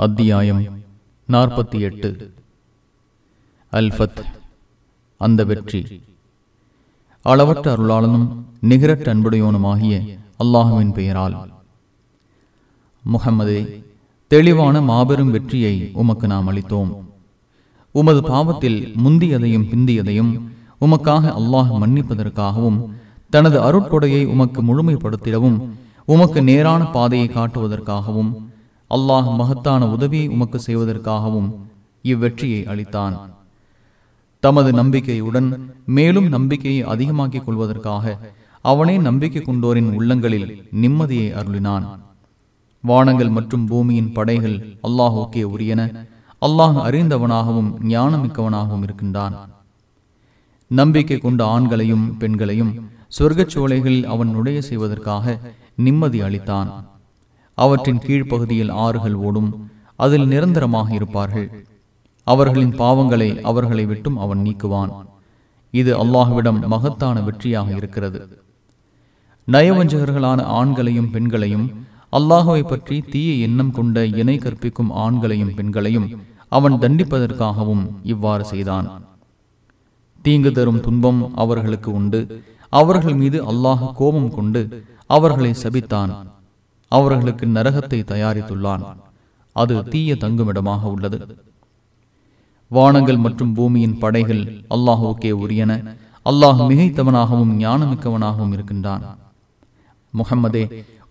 அத்தியாயம் நாற்பத்தி எட்டு. அல்ஃபத் அந்த வெற்றி. அளவற்ற அருளாளனும் நிகரற்ற அன்புடையோனுமாகிய அல்லாஹுவின் பெயரால். முகமதே தெளிவான மாபெரும் வெற்றியை உமக்கு நாம் அளித்தோம். உமது பாவத்தில் முந்தியதையும் பிந்தியதையும் உமக்காக அல்லாஹ் மன்னிப்பதற்காகவும் தனது அருட்கொடையை உமக்கு முழுமைப்படுத்திடவும் உமக்கு நேரான பாதையை காட்டுவதற்காகவும் அல்லாஹ் மகத்தான உதவியை உமக்கு செய்வதற்காகவும் இவ்வெற்றியை அளித்தான். தமது நம்பிக்கையுடன் மேலும் நம்பிக்கையை அதிகமாக்கிக் கொள்வதற்காக அவனே நம்பிக்கை கொண்டோரின் உள்ளங்களில் நிம்மதியை அருளினான். வானங்கள் மற்றும் பூமியின் படைகள் அல்லாஹோக்கே உரியன. அல்லாஹ் அறிந்தவனாகவும் ஞானமிக்கவனாகவும் இருக்கின்றான். நம்பிக்கை கொண்ட ஆண்களையும் பெண்களையும் சொர்க்கச் சோலைகளில் அவன் நுழைய செய்வதற்காக நிம்மதி அளித்தான். அவற்றின் கீழ்ப்பகுதியில் ஆறுகள் ஓடும் அதில் நிரந்தரமாக இருப்பார்கள். அவர்களின் பாவங்களை அவர்களை விட்டும் அவன் நீக்குவான். இது அல்லாஹுவிடம் மகத்தான வெற்றியாக இருக்கிறது. நயவஞ்சகர்களான ஆண்களையும் பெண்களையும் அல்லாஹுவை பற்றி தீய எண்ணம் கொண்ட இணை கற்பிக்கும் ஆண்களையும் பெண்களையும் அவன் தண்டிப்பதற்காகவும் இவ்வாறு செய்தான். தீங்கு தரும் துன்பம் அவர்களுக்கு உண்டு. அவர்கள் மீது அல்லாஹ் கோபம் கொண்டு அவர்களை சபித்தான். அவர்களுக்கு நரகத்தை தயாரித்துள்ளான். அது தீய தங்குமிடமாக உள்ளது. வானங்கள் மற்றும் பூமியின் படைகள் அல்லாஹுக்கே உரியன. அல்லாஹ் மிகைத்தவனாகவும் ஞானமிக்கவனாகவும் இருக்கின்றான். முகம்மதே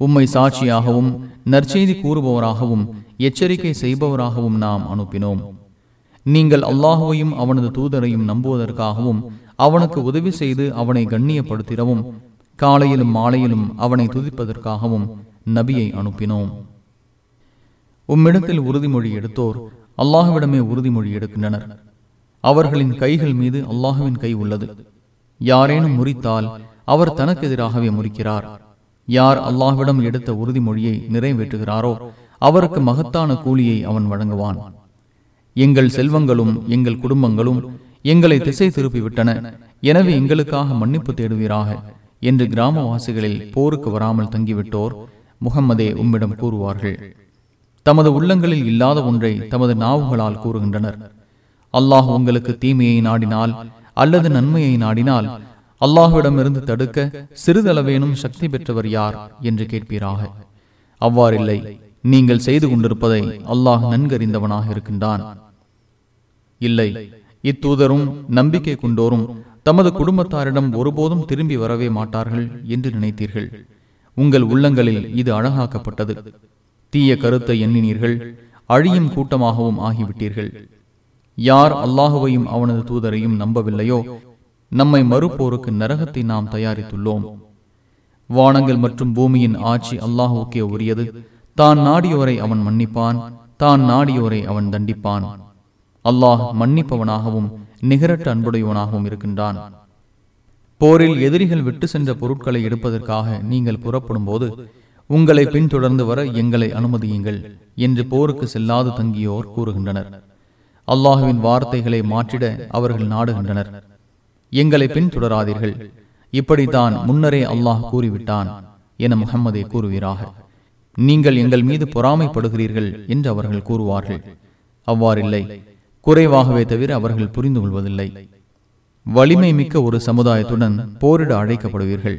உம்மை சாட்சியாகவும் நற்செய்தி கூறுபவராகவும் எச்சரிக்கை செய்பவராகவும் நாம் அனுப்பினோம். நீங்கள் அல்லாஹுவையும் அவனது தூதரையும் நம்புவதற்காகவும் அவனுக்கு உதவி செய்து அவனை கண்ணியப்படுத்திடவும் காலையிலும் மாலையிலும் அவனை துதிப்பதற்காகவும் நபியை அனுப்பினோம். உம்மிடத்தில் உறுதிமொழி எடுத்தோர் அல்லாஹுவிடமே உறுதிமொழி எடுக்கின்றனர். அவர்களின் கைகள் மீது அல்லாஹுவின் கை உள்ளது. யாரேனும் முறித்தால் அவர் தனக்கு எதிராகவே முறிக்கிறார். யார் அல்லாஹ்விடம் எடுத்த உறுதிமொழியை நிறைவேற்றுகிறாரோ அவருக்கு மகத்தான கூலியை அவன் வழங்குவான். எங்கள் செல்வங்களும் எங்கள் குடும்பங்களும் எங்களை திசை திருப்பிவிட்டன எனவே எங்களுக்காக மன்னிப்பு தேடுவீராக என்று கிராமவாசிகளில் போருக்கு வராமல் தங்கிவிட்டோர் முகம்மதே உம்மிடம் கூறுவார்கள். தமது உள்ளங்களில் இல்லாத ஒன்றை தமது நாவுகளால் கூறுகின்றனர். அல்லாஹ் உங்களுக்கு தீமையை நாடினால் அல்லது நன்மையை நாடினால் அல்லாஹுவிடமிருந்து தடுக்க சிறிதளவேனும் சக்தி பெற்றவர் யார் என்று கேட்பீராக. அவ்வாறில்லை நீங்கள் செய்து கொண்டிருப்பதை அல்லாஹ் நன்கறிந்தவனாக இருக்கின்றான். இல்லை இத்தூதரும் நம்பிக்கை கொண்டோரும் தமது குடும்பத்தாரிடம் ஒருபோதும் திரும்பி வரவே மாட்டார்கள் என்று நினைத்தீர்கள். உங்கள் உள்ளங்களில் இது அழகாக்கப்பட்டது. தீய கருத்தை எண்ணினீர்கள் அழியும் கூட்டமாகவும் ஆகிவிட்டீர்கள். யார் அல்லாஹுவையும் அவனது தூதரையும் நம்பவில்லையோ நம்மை மறுப்போருக்கு நரகத்தை நாம் தயாரித்துள்ளோம். வானங்கள் மற்றும் பூமியின் ஆட்சி அல்லாஹுக்கே உரியது. தான் நாடியோரை அவன் மன்னிப்பான் தான் நாடியோரை அவன் தண்டிப்பான். அல்லாஹ் மன்னிப்பவனாகவும் நிகரட்ட அன்புடையவனாகவும் இருக்கின்றான். போரில் எதிரிகள் விட்டு சென்ற பொருட்களை எடுப்பதற்காக நீங்கள் புறப்படும் போது உங்களை பின்தொடர்ந்து வர எங்களை அனுமதியுங்கள் என்று போருக்கு செல்லாது தங்கியோர் கூறுகின்றனர். அல்லாஹுவின் வார்த்தைகளை மாற்றிட அவர்கள் நாடுகின்றனர். எங்களை பின்தொடராதீர்கள். இப்படித்தான் முன்னரே அல்லாஹ் கூறிவிட்டான் என முகம்மதே கூறுவீராக. நீங்கள் எங்கள் மீது பொறாமைப்படுகிறீர்கள் என்று அவர்கள் கூறுவார்கள். அவ்வாறில்லை. குறைவாகவே தவிர அவர்கள் புரிந்து கொள்வதில்லை. வலிமை மிக்க ஒரு சமுதாயத்துடன் போரிட அழைக்கப்படுவீர்கள்.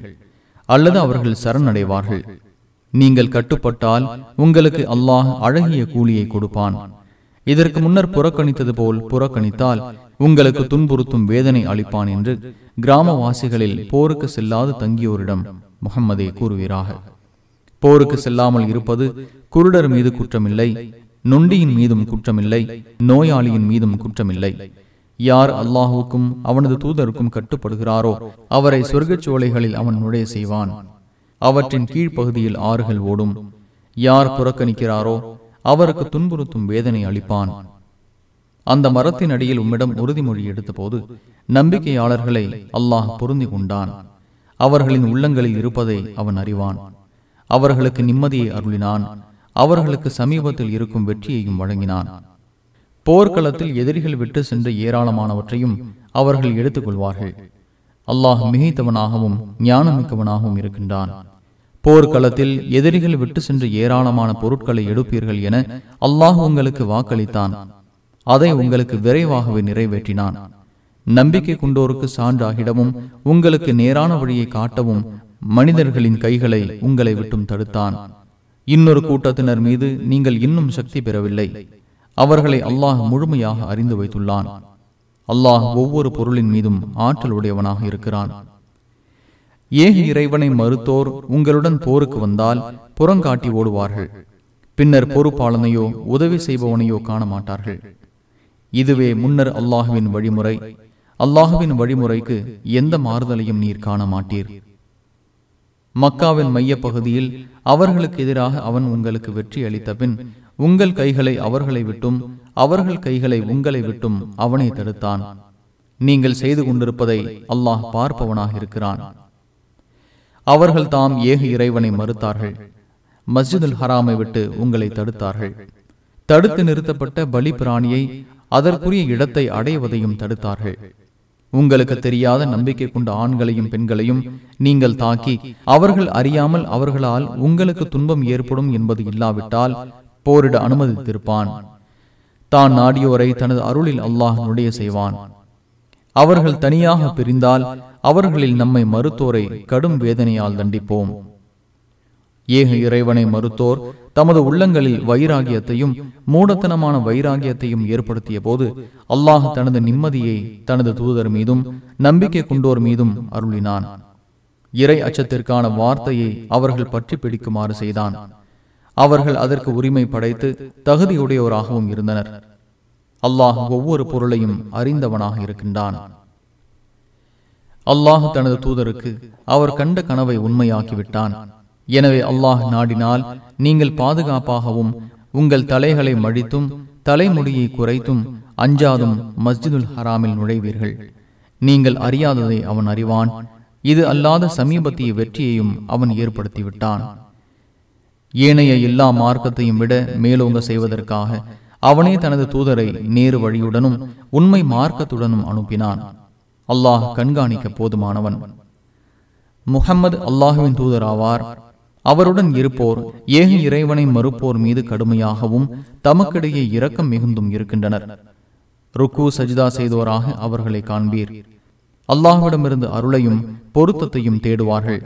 அல்லது அவர்கள் சரணடைவார்கள். நீங்கள் கட்டுப்பட்டால் உங்களுக்கு அல்லாஹ் அழகிய கூலியை கொடுப்பான். இதற்கு முன்னர் புறக்கணித்தது போல் புறக்கணித்தால் உங்களுக்கு துன்புறுத்தும் வேதனை அளிப்பான் என்று கிராமவாசிகளில் போருக்கு செல்லாது தங்கியோரிடம் முகம்மதே கூறுவீராக. போருக்கு செல்லாமல் இருப்பது குருடர் மீது குற்றமில்லை நொண்டியின் மீதும் குற்றமில்லை நோயாளியின் மீதும் குற்றமில்லை. யார் அல்லாஹுக்கும் அவனது தூதருக்கும் கட்டுப்படுகிறாரோ அவரை சொர்க்கச் சோலைகளில் அவன் நுழைய செய்வான். அவற்றின் கீழ்ப்பகுதியில் ஆறுகள் ஓடும். யார் புறக்கணிக்கிறாரோ அவருக்கு துன்புறுத்தும் வேதனை அளிப்பான். அந்த மரத்தின் அடியில் உம்மிடம் உறுதிமொழி எடுத்தபோது நம்பிக்கையாளர்களை அல்லாஹ் பொருந்தி கொண்டான். அவர்களின் உள்ளங்களில் இருப்பதை அவன் அறிவான். அவர்களுக்கு நிம்மதியை அருளினான். அவர்களுக்கு சமீபத்தில் இருக்கும் வெற்றியையும் வழங்கினான். போர்க்களத்தில் எதிரிகள் விட்டு சென்ற ஏராளமானவற்றையும் அவர்கள் எடுத்துக் கொள்வார்கள் அல்லாஹ் மிகைத்தவனாகவும் ஞானமிக்கவனாகவும் இருக்கின்றான். போர்க்களத்தில் எதிரிகள் விட்டு சென்ற ஏராளமான பொருட்களை எடுப்பீர்கள் என அல்லாஹ் உங்களுக்கு வாக்களித்தான். அதை உங்களுக்கு விரைவாகவே நிறைவேற்றினான். நம்பிக்கை கொண்டோருக்கு சான்றாகிடவும் உங்களுக்கு நேரான வழியை காட்டவும் மனிதர்களின் கைகளை உங்களை விட்டும் தடுத்தான். இன்னொரு கூட்டத்தினர் மீது நீங்கள் இன்னும் சக்தி பெறவில்லை. அவர்களை அல்லாஹ் முழுமையாக அறிந்து வைத்துள்ளான். அல்லாஹ் ஒவ்வொரு பொருளின் மீதும் ஆற்றல் உடையவனாக இருக்கிறான். ஏக இறைவனை மறுத்தோர் உங்களுடன் போருக்கு வந்தால் புறங்காட்டி ஓடுவார்கள். பின்னர் பொறுப்பாளனையோ உதவி செய்பவனையோ காண மாட்டார்கள் இதுவே முன்னர் அல்லாஹுவின் வழிமுறை. அல்லாஹுவின் வழிமுறைக்கு எந்த மாறுதலையும் நீர் காண மாட்டீர் மக்காவின் மைய பகுதியில் அவர்களுக்கு எதிராக அவன் உங்களுக்கு வெற்றி அளித்த பின் உங்கள் கைகளை அவர்களை விட்டும் அவர்கள் கைகளை உங்களை விட்டும் அவனை தடுத்தான். நீங்கள் செய்து கொண்டிருப்பதை அல்லாஹ் பார்ப்பவனாக இருக்கிறான். அவர்கள் தாம் ஏக இறைவனை மறுத்தார்கள். மஸ்ஜிதுல் ஹராமை விட்டு உங்களை தடுத்தார்கள். தடுத்து நிறுத்தப்பட்ட பலி பிராணியை அதற்குரிய இடத்தை அடைவதையும் தடுத்தார்கள். உங்களுக்கு தெரியாத நம்பிக்கை கொண்ட ஆண்களையும் பெண்களையும் நீங்கள் தாக்கி அவர்கள் அறியாமல் அவர்களால் உங்களுக்கு துன்பம் ஏற்படும் என்பது இல்லாவிட்டால் போரிட அனுமதித்திருப்பான். தான் நாடியோரை தனது அருளில் அல்லாஹ் நுழைய செய்வான். அவர்கள் தனியாக பிரிந்தால் அவர்களில் நம்மை மறுத்தோரை கடும் வேதனையால் தண்டிப்போம். ஏக இறைவனை மறுத்தோர் தமது உள்ளங்களில் வைராகியத்தையும் மூடத்தனமான வைராகியத்தையும் ஏற்படுத்திய போது அல்லாஹ் தனது நிம்மதியை தனது தூதர் மீதும் நம்பிக்கை கொண்டோர் மீதும் அருளினான். இறை அச்சத்திற்கான வார்த்தையை அவர்கள் பற்றி பிடிக்குமாறு செய்தான். அவர்கள் அதற்கு உரிமை படைத்து தகுதியுடையோராகவும் இருந்தனர். அல்லாஹ் ஒவ்வொரு பொருளையும் அறிந்தவனாக இருக்கின்றான். அல்லாஹ் தனது தூதருக்கு அவர் கண்ட கனவை உண்மையாக்கிவிட்டான். எனவே அல்லாஹ் நாடினால் நீங்கள் பாதுகாப்பாகவும் உங்கள் தலைகளை மழித்தும் தலைமுடியை குறைத்தும் அஞ்சாதும் மஸ்ஜிதுல் ஹராமில் நுழைவீர்கள். நீங்கள் அறியாததை அவன் அறிவான். இது அல்லாத சமீபத்திய வெற்றியையும் அவன் ஏற்படுத்திவிட்டான். ஏனைய எல்லா மார்க்கத்தையும் விட மேலோங்க செய்வதற்காக அவனே தனது தூதரை நேரு வழியுடனும் உண்மை மார்க்கத்துடனும் அனுப்பினான். அல்லாஹ் கண்காணிக்க போதுமானவன். முகம்மது அல்லாஹுவின் தூதராவார். அவருடன் இருப்போர் ஏக இறைவனை மறுப்போர் மீது கடுமையாகவும் தமக்கிடையே இரக்கம் மிகுந்தும் இருக்கின்றனர். ருக்கு சஜிதா செய்தோராக அவர்களை காண்பீர். அல்லாஹ்விடமிருந்து அருளையும் பொருத்தத்தையும் தேடுவார்கள்.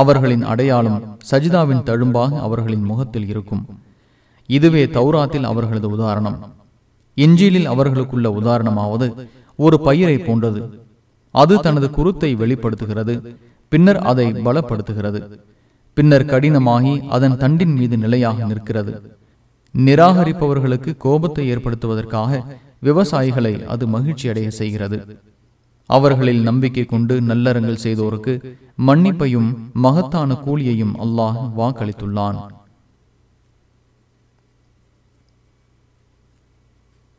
அவர்களின் அடையாளம் சஜிதாவின் தழும்பாக அவர்களின் முகத்தில் இருக்கும். இதுவே தௌராத்தில் அவர்களது உதாரணம். இஞ்சிலில் அவர்களுக்குள்ள உதாரணமாவது ஒரு பயிரை போன்றது. அது தனது குருத்தை வெளிப்படுத்துகிறது பின்னர் அதை பலப்படுத்துகிறது. பின்னர் கடினமாகி அதன் தண்டின் மீது நிலையாக நிற்கிறது. நிராகரிப்பவர்களுக்கு கோபத்தை ஏற்படுத்துவதற்காக விவசாயிகளை அது மகிழ்ச்சி அடைய செய்கிறது. அவர்களில் நம்பிக்கை கொண்டு நல்லறங்கள் செய்தோருக்கு மன்னிப்பையும் மகத்தான கூலியையும் அல்லாஹ் வாக்களித்துள்ளான்.